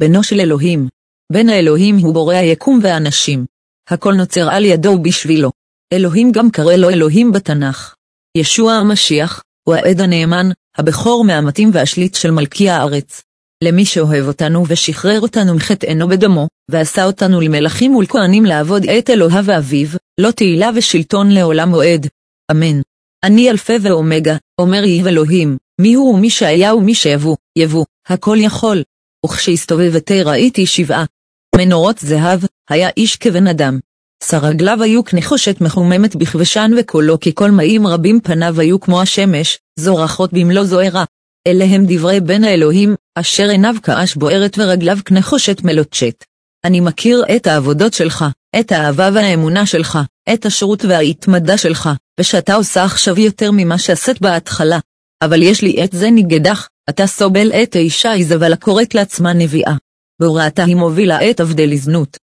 בנו של אלוהים. בן האלוהים הוא בורא היקום והאנשים. הכל נוצר על ידו ובשבילו. אלוהים גם קרא לו אלוהים בתנ"ך. ישוע המשיח, הוא העד הנאמן, הבכור מהמתים והשליט של מלכי הארץ. למי שאוהב אותנו ושחרר אותנו מחטאינו בדמו, ועשה אותנו למלכים ולכהנים לעבוד את אלוהיו ואביו, לו תהילה ושלטון לעולם ועד. אמן. אני אלפא ואומגה, אומר יהוה אלוהים, מי הוא ומי שהיה ומי שיבוא, יבוא, הכל יכול. וכשהסתובבתי ראיתי שבעה. מנורות זהב, היה איש כבן אדם. שרגליו היו כנחושת מחוממת בכבשן וקולו כקול מאים רבים פניו היו כמו השמש, זורחות במלוא זוהרה. אלה הם דברי בן האלוהים, אשר עיניו כאש בוערת ורגליו כנחושת מלוטשת. אני מכיר את העבודות שלך, את האהבה והאמונה שלך, את השירות וההתמדה שלך, ושאתה עושה עכשיו יותר ממה שעשית בהתחלה. אבל יש לי את זה נגדך, אתה סובל את האישה איזבל הקוראת לעצמה נביאה. בהוראתה היא מובילה את עבדי לזנות.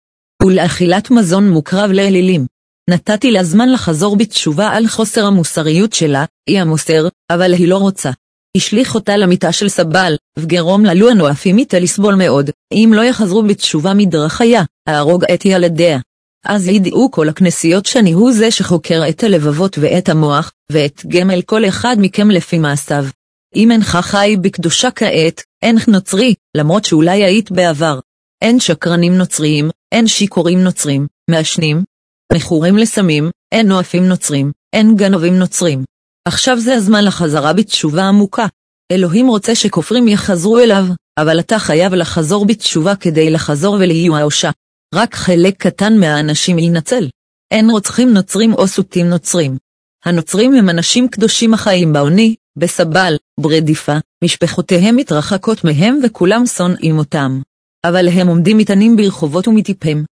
ולאכילת מזון מוקרב לאלילים. נתתי לה זמן לחזור בתשובה על חוסר המוסריות שלה, היא המוסר, אבל היא לא רוצה. השליך אותה למיטה של סבל, וגרום ללו הנואפים איתה לסבול מאוד, אם לא יחזרו בתשובה מדרכיה, אהרוג את ילדיה. אז ידעו כל הכנסיות שאני הוא זה שחוקר את הלבבות ואת המוח, ואת גמל כל אחד מכם לפי מעשיו. אם אינך חי בקדושה כעת, אינך נוצרי, למרות שאולי היית בעבר. אין שקרנים נוצריים, אין שיכורים נוצרים, מעשנים, מכורים לסמים, אין נואפים נוצרים, אין גנבים נוצרים. עכשיו זה הזמן לחזרה בתשובה עמוקה. אלוהים רוצה שכופרים יחזרו אליו, אבל אתה חייב לחזור בתשובה כדי לחזור ולהיואשה. רק חלק קטן מהאנשים ינצל. אין רוצחים נוצרים או סוטים נוצרים. הנוצרים הם אנשים קדושים החיים בעוני, בסבל, ברדיפה, משפחותיהם מתרחקות מהם וכולם שונאים אותם. אבל הם עומדים איתנים ברחובות ומטיפם,